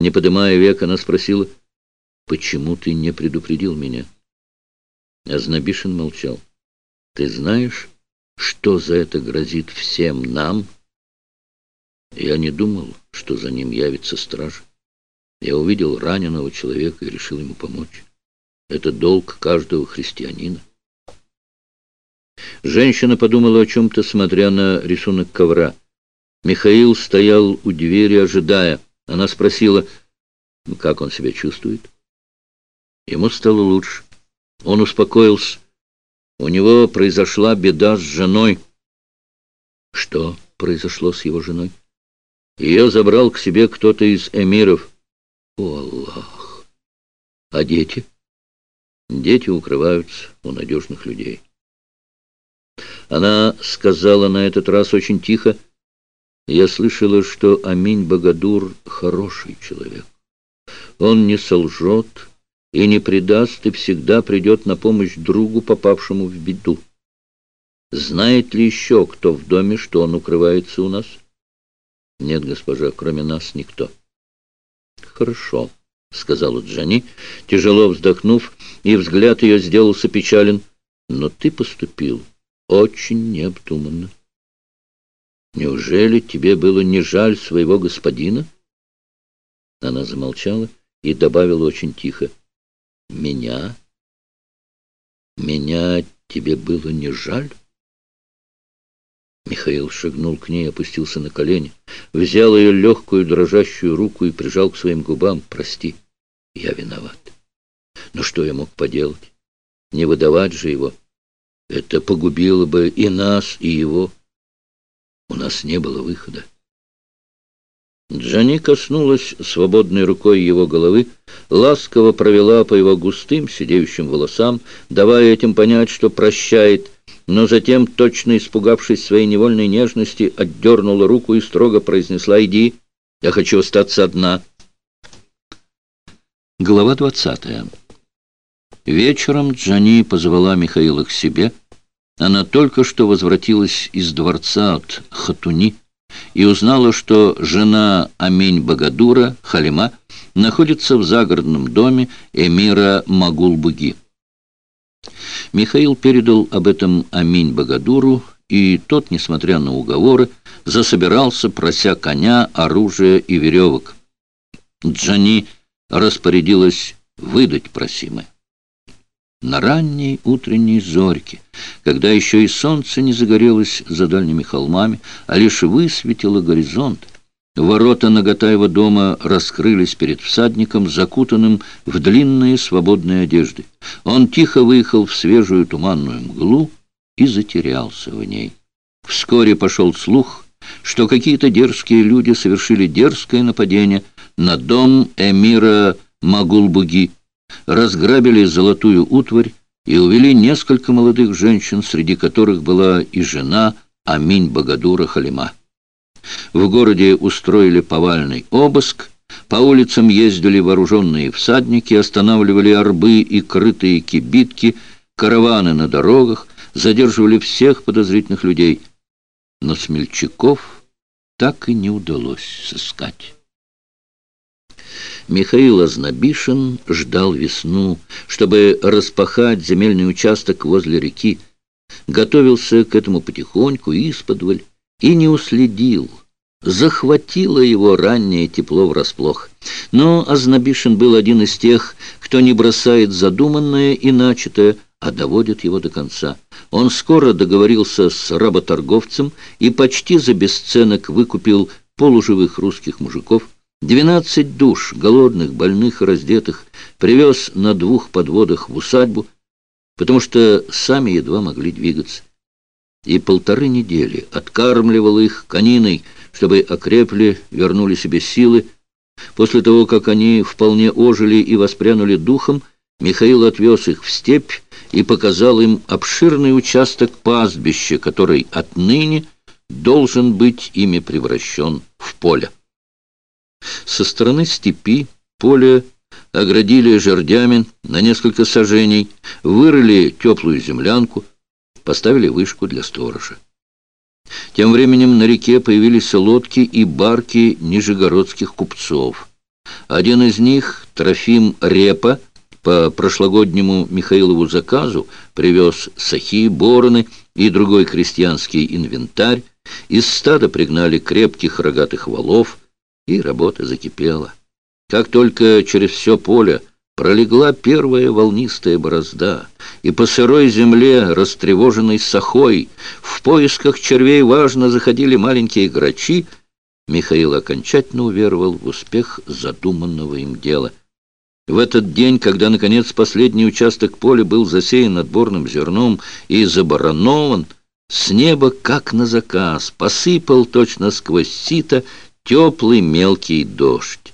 Не поднимая век, она спросила, «Почему ты не предупредил меня?» Азнабишин молчал. «Ты знаешь, что за это грозит всем нам?» Я не думал, что за ним явится стража. Я увидел раненого человека и решил ему помочь. Это долг каждого христианина. Женщина подумала о чем-то, смотря на рисунок ковра. Михаил стоял у двери, ожидая. Она спросила, как он себя чувствует. Ему стало лучше. Он успокоился. У него произошла беда с женой. Что произошло с его женой? Ее забрал к себе кто-то из эмиров. О, Аллах! А дети? Дети укрываются у надежных людей. Она сказала на этот раз очень тихо, «Я слышала, что Аминь Багадур хороший человек. Он не солжет и не предаст, и всегда придет на помощь другу, попавшему в беду. Знает ли еще кто в доме, что он укрывается у нас?» «Нет, госпожа, кроме нас никто». «Хорошо», — сказала Джани, тяжело вздохнув, и взгляд ее сделался печален. «Но ты поступил очень необдуманно. Неужели тебе было не жаль своего господина?» Она замолчала и добавила очень тихо. «Меня? Меня тебе было не жаль?» Михаил шагнул к ней, опустился на колени, взял ее легкую дрожащую руку и прижал к своим губам. «Прости, я виноват. Но что я мог поделать? Не выдавать же его. Это погубило бы и нас, и его. У нас не было выхода». Джани коснулась свободной рукой его головы, ласково провела по его густым сидеющим волосам, давая этим понять, что прощает, но затем, точно испугавшись своей невольной нежности, отдернула руку и строго произнесла «Иди, я хочу остаться одна». Глава двадцатая. Вечером Джани позвала Михаила к себе. Она только что возвратилась из дворца от Хатуни и узнала, что жена Аминь Багадура, Халима, находится в загородном доме эмира Магулбуги. Михаил передал об этом Аминь Багадуру, и тот, несмотря на уговоры, засобирался, прося коня, оружия и веревок. Джани распорядилась выдать просимое. На ранней утренней зорьке, когда еще и солнце не загорелось за дальними холмами, а лишь высветило горизонт, Ворота Нагатаева дома раскрылись перед всадником, закутанным в длинные свободные одежды. Он тихо выехал в свежую туманную мглу и затерялся в ней. Вскоре пошел слух, что какие-то дерзкие люди совершили дерзкое нападение на дом эмира Магулбуги, разграбили золотую утварь и увели несколько молодых женщин, среди которых была и жена Аминь Багадура Халима. В городе устроили повальный обыск, по улицам ездили вооруженные всадники, останавливали арбы и крытые кибитки, караваны на дорогах, задерживали всех подозрительных людей. Но смельчаков так и не удалось сыскать. Михаил Азнабишин ждал весну, чтобы распахать земельный участок возле реки. Готовился к этому потихоньку, исподволь, и не уследил. Захватило его раннее тепло врасплох. Но Азнабишин был один из тех, кто не бросает задуманное и начатое, а доводит его до конца. Он скоро договорился с работорговцем и почти за бесценок выкупил полуживых русских мужиков. Двенадцать душ, голодных, больных раздетых, привез на двух подводах в усадьбу, потому что сами едва могли двигаться и полторы недели откармливал их кониной, чтобы окрепли, вернули себе силы. После того, как они вполне ожили и воспрянули духом, Михаил отвез их в степь и показал им обширный участок пастбища, который отныне должен быть ими превращен в поле. Со стороны степи поле оградили жердями на несколько сажений, вырыли теплую землянку, поставили вышку для сторожа. Тем временем на реке появились лодки и барки нижегородских купцов. Один из них, Трофим Репа, по прошлогоднему Михаилову заказу привез сахи, бороны и другой крестьянский инвентарь, из стада пригнали крепких рогатых валов, и работа закипела. Как только через все поле пролегла первая волнистая борозда, и по сырой земле, растревоженной сахой, в поисках червей важно заходили маленькие грачи, Михаил окончательно уверовал в успех задуманного им дела. В этот день, когда, наконец, последний участок поля был засеян отборным зерном и забаронован, с неба, как на заказ, посыпал точно сквозь сито теплый мелкий дождь.